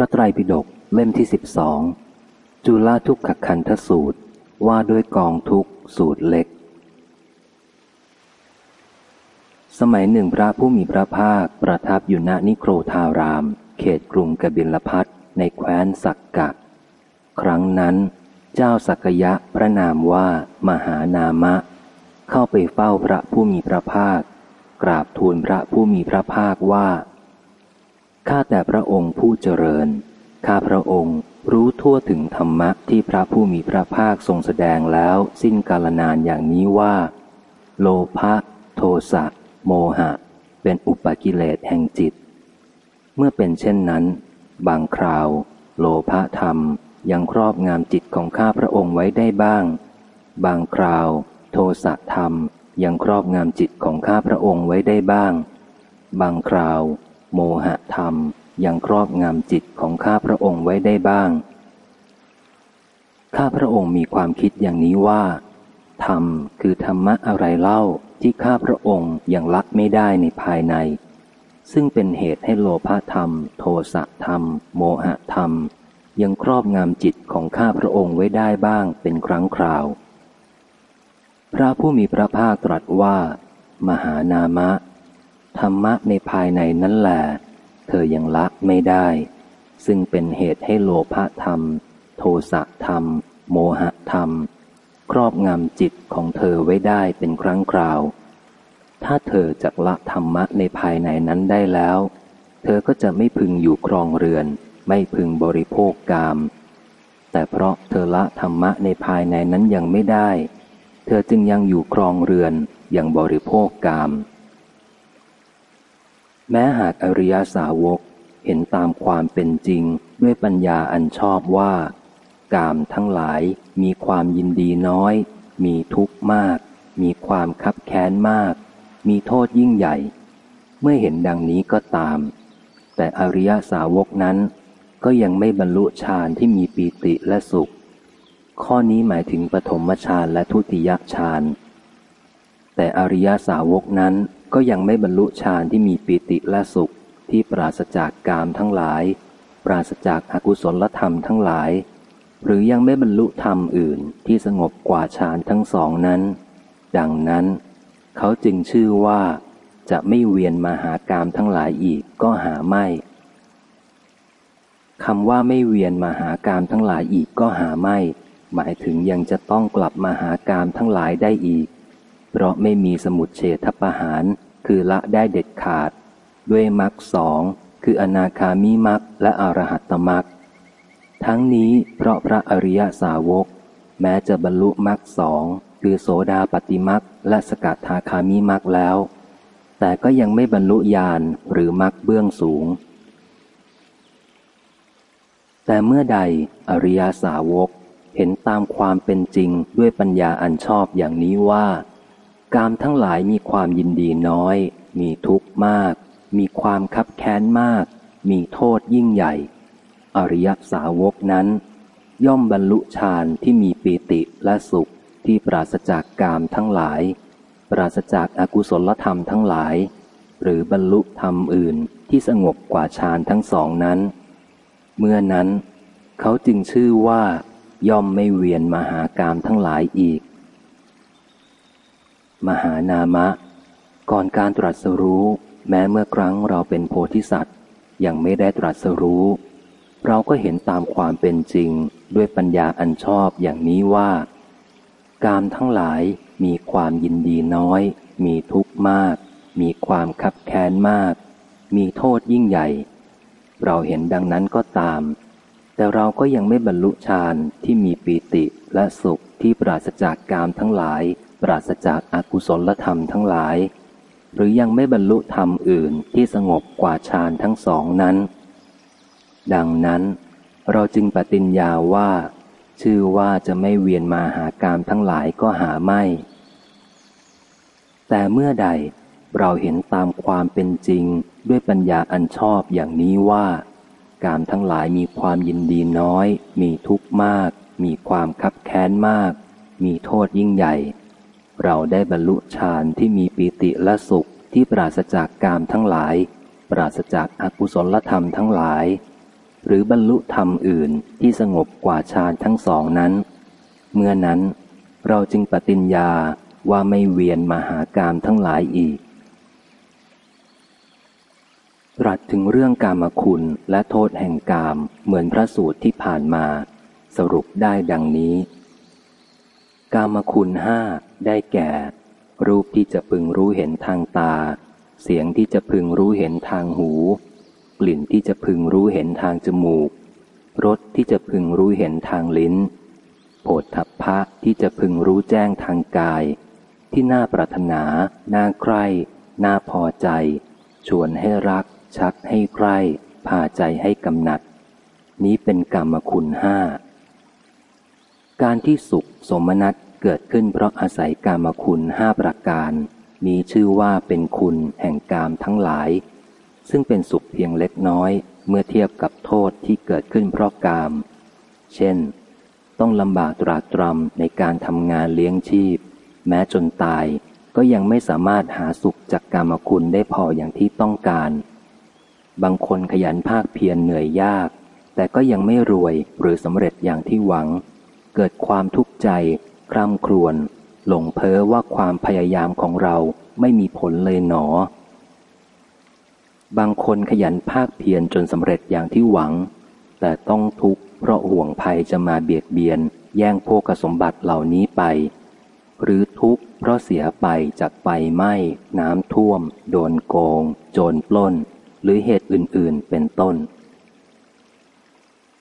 ระไตรปิฎกเล่มที่สิบสองจุลทุกขคันทสูตรว่าด้วยกองทุกสูตรเล็ก สมัยหนึ่งพระผู้มีพระภาคประทับอยู่ณนิโครธาราม เขตกรุงกบิลพัทในแคว้นสักกะ ครั้งนั้น เจ้าสักยะพระนามว่ามหานามะ เข้าไปเฝ้าพระผู้มีพระภาค กราบทูลพระผู้มีพระภาคว่า ข้าแต่พระองค์ผู้เจริญ ข้าพระองค์รู้ทั่วถึงธรรมะที่พระผู้มีพระภาคทรงแสดงแล้วสิ้นกาลนานอย่างนี้ว่า โลภะโทสะโมหะ เป็นอุปกิเลสแห่งจิต เมื่อเป็นเช่นนั้น บางคราว โลภะธรรมยังครอบงามจิตของข้าพระองค์ไว้ได้บ้าง บางคราว โทสะธรรมยังครอบงามจิตของข้าพระองค์ไว้ได้บ้าง บางคราว โมหะธรรมยังครอบงำจิตของข้าพระองค์ไว้ได้บ้าง ข้าพระองค์มีความคิดอย่างนี้ว่า ธรรมคือธรรมะอะไรเล่าที่ข้าพระองค์ยังละไม่ได้ในภายใน ซึ่งเป็นเหตุให้โลภะธรรม โทสะธรรม โมหะธรรม ยังครอบงำจิตของข้าพระองค์ไว้ได้บ้างเป็นครั้งคราว พระผู้มีพระภาคตรัสว่า มหานามะ ธรรมะในภายในนั้นแหละเธอยังละไม่ได้ ซึ่งเป็นเหตุให้โลภะธรรม โทสะธรรม โมหะธรรม ครอบงำจิตของเธอไว้ได้เป็นครั้งคราว ถ้าเธอจักละธรรมะในภายในนั้นได้แล้ว เธอก็จะไม่พึงอยู่ครองเรือน ไม่พึงบริโภคกาม แต่เพราะเธอละธรรมะในภายในนั้นยังไม่ได้ เธอจึงยังอยู่ครองเรือนอย่างบริโภคกาม แม้หากอริยสาวกเห็นตามความเป็นจริงด้วยปัญญาอันชอบว่า กามทั้งหลายมีความยินดีน้อย มีทุกข์มาก มีความคับแค้นมาก มีโทษยิ่งใหญ่ เมื่อเห็นดังนี้ก็ตาม แต่อริยสาวกนั้น ก็ยังไม่บรรลุฌานที่มีปีติและสุข ข้อนี้หมายถึงปฐมฌานและทุติยฌานแต่อริยสาวกนั้น ก็ยังไม่บรรลุฌานที่มีปิติและสุขที่ปราศจากกามทั้งหลาย ปราศจากอากุศลธรรมทั้งหลาย หรือยังไม่บรรลุธรรมอื่นที่สงบกว่าฌานทั้งสองนั้น ดังนั้น เขาจึงชื่อว่า จะไม่เวียนมาหากามทั้งหลายอีกก็หาไม่คำว่าไม่เวียนมาหากามทั้งหลายอีกก็หาไม่ หมายถึงยังจะต้องกลับมาหากามทั้งหลายได้อีก เพราะไม่มีสมุดเฉทประหาร คือละได้เด็ดขาด ด้วยมรรคสองคืออนาคามิมรรคและอรหัตตมรรคทั้งนี้เพราะพระอริยสาวก แม้จะบรรลุมรรคสองคือโสดาปฏิมรรคและสกัดทาคามิมรรคแล้ว แต่ก็ยังไม่บรรลุญาณหรือมรรคเบื้องสูง แต่เมื่อใดอริยสาวกเห็นตามความเป็นจริงด้วยปัญญาอันชอบอย่างนี้ว่า กามทั้งหลายมีความยินดีน้อย มีทุกข์มาก มีความคับแค้นมาก มีโทษยิ่งใหญ่ อริยสาวกนั้น ย่อมบรรลุฌานที่มีปีติและสุขที่ปราศจากกามทั้งหลาย ปราศจากอากุศลธรรมทั้งหลาย หรือบรรลุธรรมอื่นที่สงบกว่าฌานทั้งสองนั้น เมื่อนั้น เขาจึงชื่อว่า ย่อมไม่เวียนมาหากามทั้งหลายอีก มหานามะ ก่อนการตรัสรู้ แม้เมื่อครั้งเราเป็นโพธิสัตว์ ยังไม่ได้ตรัสรู้ เราก็เห็นตามความเป็นจริงด้วยปัญญาอันชอบอย่างนี้ว่า การทั้งหลายมีความยินดีน้อย มีทุกข์มาก มีความคับแค้นมาก มีโทษยิ่งใหญ่ เราเห็นดังนั้นก็ตาม แต่เราก็ยังไม่บรรลุฌานที่มีปีติและสุขที่ปราศจากกามทั้งหลาย ปราศจากอากุศลธรรมทั้งหลาย หรือยังไม่บรรลุธรรมอื่นที่สงบกว่าฌานทั้งสองนั้น ดังนั้น เราจึงปฏิญญาว่า ชื่อว่าจะไม่เวียนมาหากามทั้งหลายก็หาไม่ แต่เมื่อใดเราเห็นตามความเป็นจริงด้วยปัญญาอันชอบอย่างนี้ว่า การทั้งหลายมีความยินดีน้อย มีทุกข์มาก มีความคับแค้นมาก มีโทษยิ่งใหญ่ เราได้บรรลุฌานที่มีปีติและสุขที่ปราศจากกามทั้งหลาย ปราศจากอากุศลธรรมทั้งหลาย หรือบรรลุธรรมอื่นที่สงบกว่าฌานทั้งสองนั้น เมื่อนั้น เราจึงปฏิญญาว่าไม่เวียนมาหากามทั้งหลายอีก ตรัสถึงเรื่องกามคุณและโทษแห่งกามเหมือนพระสูตรที่ผ่านมา สรุปได้ดังนี้ กามคุณห้าได้แก่ รูปที่จะพึงรู้เห็นทางตา เสียงที่จะพึงรู้เห็นทางหู กลิ่นที่จะพึงรู้เห็นทางจมูกรสที่จะพึงรู้เห็นทางลิ้นโผฏฐัพพะที่จะพึงรู้แจ้งทางกาย ที่น่าปรารถนา น่าใคร่ น่าพอใจ ชวนให้รัก ชักให้ใคร่พาใจให้กำหนัด นี้เป็นกรรมคุณห้า การที่สุขสมนัตเกิดขึ้นเพราะอาศัยกรรมคุณห้าประการ มีชื่อว่าเป็นคุณแห่งกามทั้งหลาย ซึ่งเป็นสุขเพียงเล็กน้อย เมื่อเทียบกับโทษที่เกิดขึ้นเพราะกาม เช่น ต้องลำบากตรากตรำในการทำงานเลี้ยงชีพ แม้จนตายก็ยังไม่สามารถหาสุขจากกรรมคุณได้พออย่างที่ต้องการ บางคนขยันภาคเพียรเหนื่อยยาก แต่ก็ยังไม่รวยหรือสำเร็จอย่างที่หวัง เกิดความทุกข์ใจคร่ำครวญหลงเพ้อว่าความพยายามของเราไม่มีผลเลยหนอ บางคนขยันภาคเพียรจนสำเร็จอย่างที่หวัง แต่ต้องทุกข์เพราะห่วงภัยจะมาเบียดเบียน แย่งโภกสมบัติเหล่านี้ไป หรือทุกข์เพราะเสียไปจากไฟไหม้ น้ำท่วม โดนโกง โจรปล้น หรือเหตุอื่นๆเป็นต้น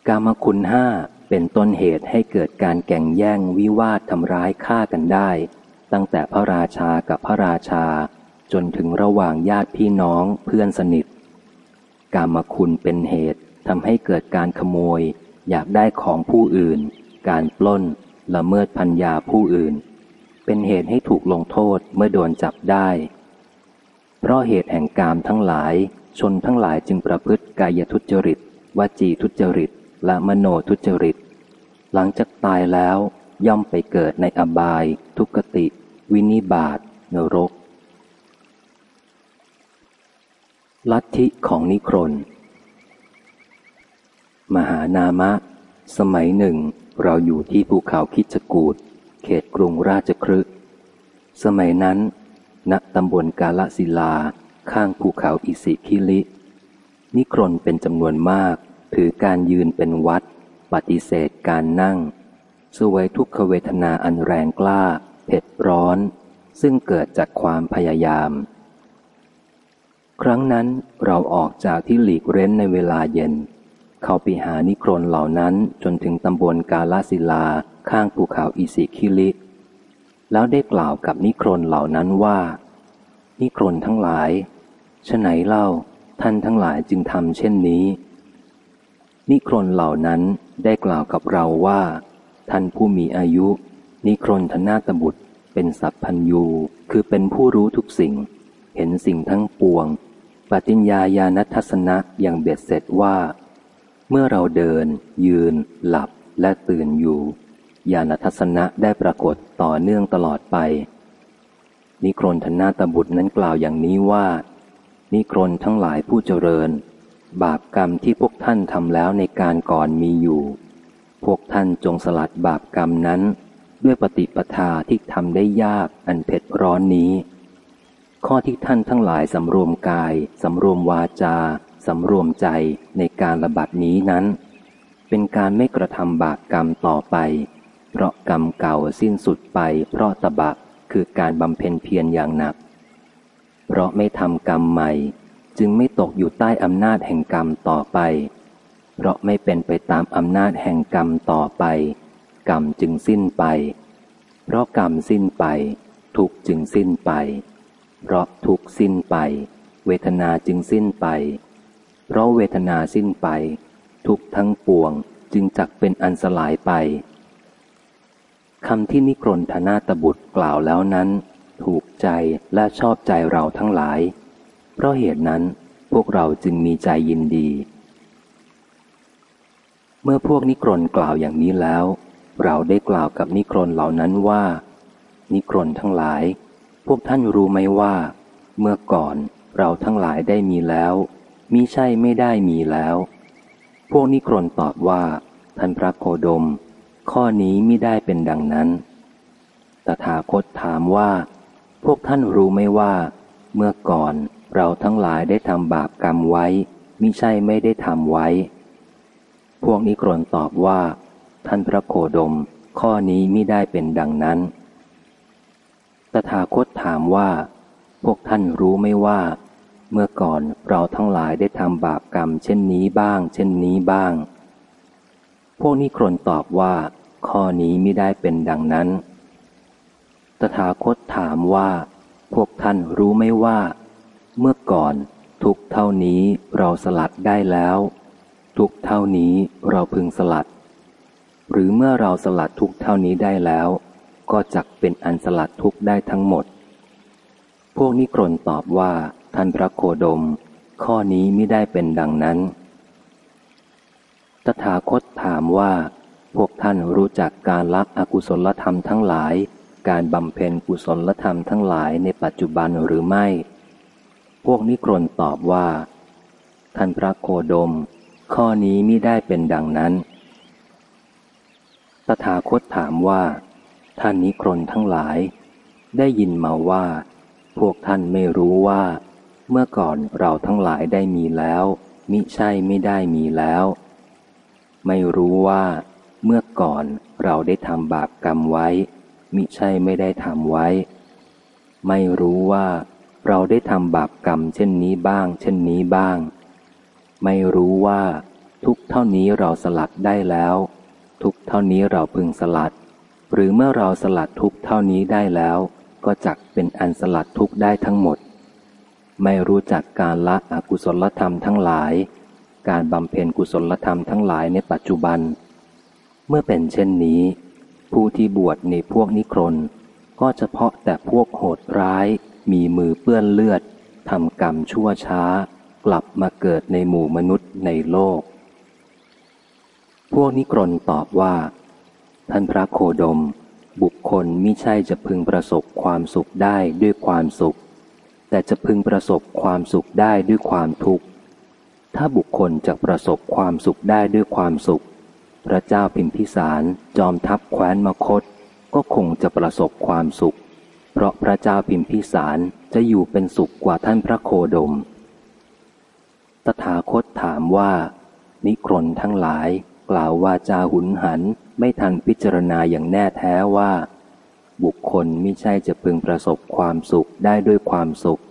กามคุณห้า เป็นต้นเหตุให้เกิดการแก่งแย่งวิวาททำร้ายฆ่ากันได้ ตั้งแต่พระราชากับพระราชา จนถึงระหว่างญาติพี่น้องเพื่อนสนิท กามคุณเป็นเหตุทำให้เกิดการขโมย อยากได้ของผู้อื่น การปล้น ละเมิดพัญญาผู้อื่น เป็นเหตุให้ถูกลงโทษเมื่อโดนจับได้ เพราะเหตุแห่งกามทั้งหลาย ชนทั้งหลายจึงประพฤติกายทุจริตวจีทุจริต และมโนทุจริต หลังจากตายแล้วย่อมไปเกิดในอบาย ทุกติ วินิบาตนรก ลัทธิของนิครน มหานามะ สมัยหนึ่ง เราอยู่ที่ภูเขาคิจกูดเขตกรุงราชครึก สมัยนั้น ณตำบลกาลศิลาข้างภูเขาอิสิคิลิ นิครนเป็นจำนวนมาก ถือการยืนเป็นวัด ปฏิเสธการนั่ง สวยทุกขเวทนาอันแรงกล้า เผ็ดร้อน ซึ่งเกิดจากความพยายาม ครั้งนั้นเราออกจากที่หลีกเร้นในเวลาเย็น เข้าไปหานิครนเหล่านั้นจนถึงตำบลกาลาศิลาข้างภูเขาอิสิคิลิ แล้วได้กล่าวกับนิครนเหล่านั้นว่า นิครนทั้งหลายฉไหนเล่าท่านทั้งหลายจึงทำเช่นนี้ นิครนเหล่านั้นได้กล่าวกับเราว่า ท่านผู้มีอายุ นิครนธนาตบุตร เป็นสัพพัญยูคือเป็นผู้รู้ทุกสิ่ง เห็นสิ่งทั้งปวง ปฏิญญาญาณทัศนะอย่างเบ็ดเสร็จว่า เมื่อเราเดิน ยืน หลับและตื่นอยู่ญาณทัศนะได้ปรากฏต่อเนื่องตลอดไป นิครนธนาตบุตรนั้นกล่าวอย่างนี้ว่า นิครนทั้งหลายผู้เจริญ บาปกรรมที่พวกท่านทำแล้วในการก่อนมีอยู่ พวกท่านจงสลัดบาปกรรมนั้น ด้วยปฏิปทาที่ทำได้ยากอันเผ็ดร้อนนี้ ข้อที่ท่านทั้งหลายสำรวมกายสำรวมวาจาสำรวมใจในการระบาดนี้นั้น เป็นการไม่กระทำบาปกรรมต่อไป เพราะกรรมเก่าสิ้นสุดไป เพราะตบะคือการบำเพ็ญเพียรอย่างหนัก เพราะไม่ทำกรรมใหม่ จึงไม่ตกอยู่ใต้อำนาจแห่งกรรมต่อไป เพราะไม่เป็นไปตามอำนาจแห่งกรรมต่อไป กรรมจึงสิ้นไป เพราะกรรมสิ้นไป ทุกจึงสิ้นไป เพราะทุกสิ้นไป เวทนาจึงสิ้นไป เพราะเวทนาสิ้นไป ทุกทั้งปวงจึงจักเป็นอันสลายไปคำที่นิครนธนาตบุตรกล่าวแล้วนั้น ถูกใจและชอบใจเราทั้งหลาย เพราะเหตุนั้นพวกเราจึงมีใจยินดี เมื่อพวกนิครนกล่าวอย่างนี้แล้ว เราได้กล่าวกับนิครนเหล่านั้นว่า นิครนทั้งหลาย พวกท่านรู้ไหมว่า เมื่อก่อนเราทั้งหลายได้มีแล้วมิใช่ไม่ได้มีแล้ว พวกนิครนตอบว่า ท่านพระโคดม ข้อนี้ม่ได้เป็นดังนั้นตถาคตถามว่า พวกท่านรู้ไหมว่า เมื่อก่อน เราทั้งหลายได้ทำบาปกรรมไว้มิใช่ไม่ได้ทำไว้ พวกนิครนตอบว่า ท่านพระโคดม ข้อนี้ไม่ได้เป็นดังนั้น ตถาคตถามว่า พวกท่านรู้ไหมว่า เมื่อก่อนเราทั้งหลายได้ทำบาปกรรมเช่นนี้บ้าง เช่นนี้บ้าง พวกนิครนตอบว่า ข้อนี้ไม่ได้เป็นดังนั้น ตถาคตถามว่า พวกท่านรู้ไหมว่า เมื่อก่อน ทุกเท่านี้เราสลัดได้แล้ว ทุกเท่านี้เราพึงสลัด หรือเมื่อเราสลัดทุกเท่านี้ได้แล้ว ก็จักเป็นอันสลัดทุกได้ทั้งหมด พวกนิกรนตอบว่าท่านพระโคดม ข้อนี้ไม่ได้เป็นดังนั้น ตถาคตถามว่า พวกท่านรู้จักการละอกุศลธรรมทั้งหลาย การบำเพ็ญกุศลธรรมทั้งหลายในปัจจุบันหรือไม่ พวกนิกรนตอบว่า ท่านพระโคดม ข้อนี้มิได้เป็นดังนั้น ตถาคตถามว่า ท่านนิกรนทั้งหลาย ได้ยินมาว่า พวกท่านไม่รู้ว่า เมื่อก่อนเราทั้งหลายได้มีแล้ว มิใช่ไม่ได้มีแล้ว ไม่รู้ว่า เมื่อก่อนเราได้ทำบาปกรรมไว้ มิใช่ไม่ได้ทำไว้ ไม่รู้ว่า เราได้ทำบาปกรรมเช่นนี้บ้าง เช่นนี้บ้าง ไม่รู้ว่า ทุกเท่านี้เราสลัดได้แล้ว ทุกเท่านี้เราพึงสลัด หรือเมื่อเราสลัดทุกเท่านี้ได้แล้ว ก็จักเป็นอันสลัดทุกได้ทั้งหมด ไม่รู้จักการละอกุศลธรรมทั้งหลาย การบำเพ็ญกุศลธรรมทั้งหลายในปัจจุบัน เมื่อเป็นเช่นนี้ ผู้ที่บวชในพวกนิครนก็เฉพาะแต่พวกโหดร้าย มีมือเปื้อนเลือดทำกรรมชั่วช้า กลับมาเกิดในหมู่มนุษย์ในโลก พวกนิกรนตอบว่า ท่านพระโคดม บุคคลมิใช่จะพึงประสบความสุขได้ด้วยความสุข แต่จะพึงประสบความสุขได้ด้วยความทุกข์ ถ้าบุคคลจะประสบความสุขได้ด้วยความสุข พระเจ้าพิมพิสารจอมทัพแคว้นมคต ก็คงจะประสบความสุข เพราะพระเจ้าพิมพิสารจะอยู่เป็นสุขกว่าท่านพระโคดม ตถาคตถามว่า นิครนทั้งหลายกล่าวว่าจาหุนหันไม่ทันพิจารณาอย่างแน่แท้ว่า บุคคลไม่ใช่จะพึงประสบความสุขได้ด้วยความสุข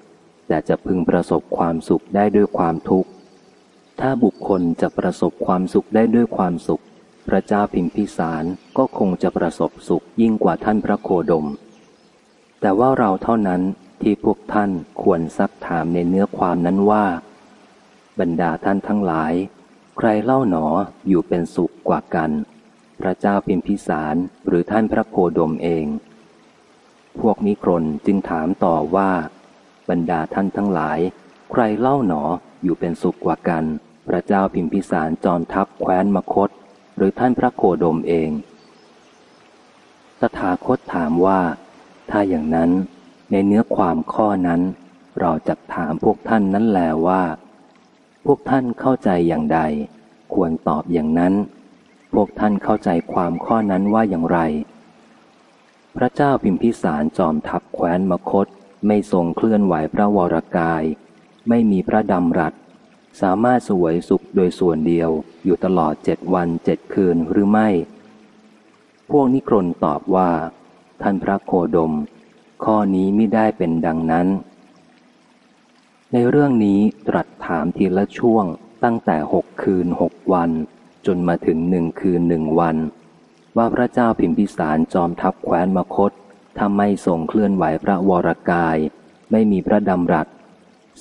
แต่จะพึงประสบความสุขได้ด้วยความทุกข์ ถ้าบุคคลจะประสบความสุขได้ด้วยความสุข พระเจ้าพิมพิสารก็คงจะประสบสุขยิ่งกว่าท่านพระโคดม แต่ว่าเราเท่านั้นที่พวกท่านควรซักถามในเนื้อความนั้นว่า บรรดาท่านทั้งหลาย ใครเล่าหนออยู่เป็นสุขกว่ากัน พระเจ้าพิมพิสารหรือท่านพระโคดมเอง พวกนิครนจึงถามต่อว่า บรรดาท่านทั้งหลาย ใครเล่าหนออยู่เป็นสุขกว่ากัน พระเจ้าพิมพิสารจอมทัพแคว้นมคต หรือท่านพระโคดมเองตถาคตถามว่า ถ้าอย่างนั้นในเนื้อความข้อนั้น เราจะถามพวกท่านนั้นแลว่า พวกท่านเข้าใจอย่างใด ควรตอบอย่างนั้น พวกท่านเข้าใจความข้อนั้นว่าอย่างไร พระเจ้าพิมพิสารจอมทัพแคว้นมคต ไม่ทรงเคลื่อนไหวพระวรกาย ไม่มีพระดำรัส สามารถสวยสุขโดยส่วนเดียวอยู่ตลอดเจ็ดวันเจ็ดคืนหรือไม่ พวกนิครนตอบว่า ท่านพระโคดม ข้อนี้ไม่ได้เป็นดังนั้น ในเรื่องนี้ตรัสถามทีละช่วงตั้งแต่หกคืนหกวัน จนมาถึงหนึ่งคืนหนึ่งวัน ว่าพระเจ้าพิมพิสารจอมทัพแคว้นมคตทำไม่ทรงเคลื่อนไหวพระวรกาย ไม่มีพระดำรัส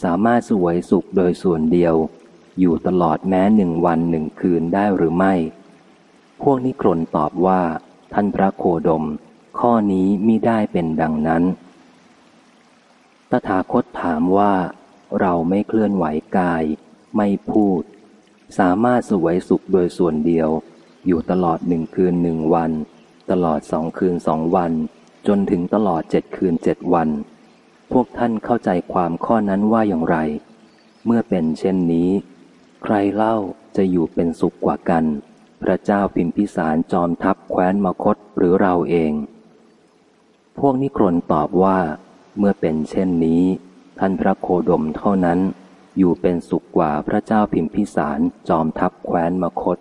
สามารถสวยสุขโดยส่วนเดียว อยู่ตลอดแม้หนึ่งวันหนึ่งคืนได้หรือไม่ พวกนิครนตอบว่า ท่านพระโคดม ข้อนี้มิได้เป็นดังนั้น ตถาคตถามว่า เราไม่เคลื่อนไหวกาย ไม่พูด สามารถสวยสุขโดยส่วนเดียว อยู่ตลอดหนึ่งคืนหนึ่งวัน ตลอดสองคืนสองวัน จนถึงตลอดเจ็ดคืนเจ็ดวัน พวกท่านเข้าใจความข้อนั้นว่าอย่างไร เมื่อเป็นเช่นนี้ ใครเล่าจะอยู่เป็นสุขกว่ากัน พระเจ้าพิมพิสารจอมทัพแคว้นมคตหรือเราเอง พวกนิครนตอบว่า เมื่อเป็นเช่นนี้ ท่านพระโคดมเท่านั้น อยู่เป็นสุขกว่าพระเจ้าพิมพิสารจอมทัพแคว้นมคต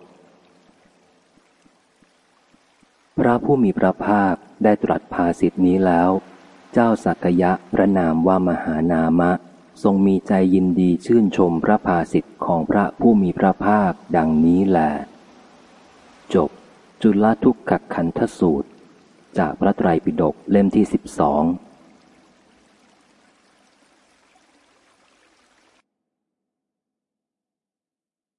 พระผู้มีพระภาคได้ตรัสภาสิทธินี้แล้ว เจ้าสักยะพระนามว่ามหานามะ ทรงมีใจยินดีชื่นชมพระภาสิทธิ์ของพระผู้มีพระภาคดังนี้แหละจบจุลทุกขขันธสูตร จากพระไตรปิฎกเล่มที่สิบสอง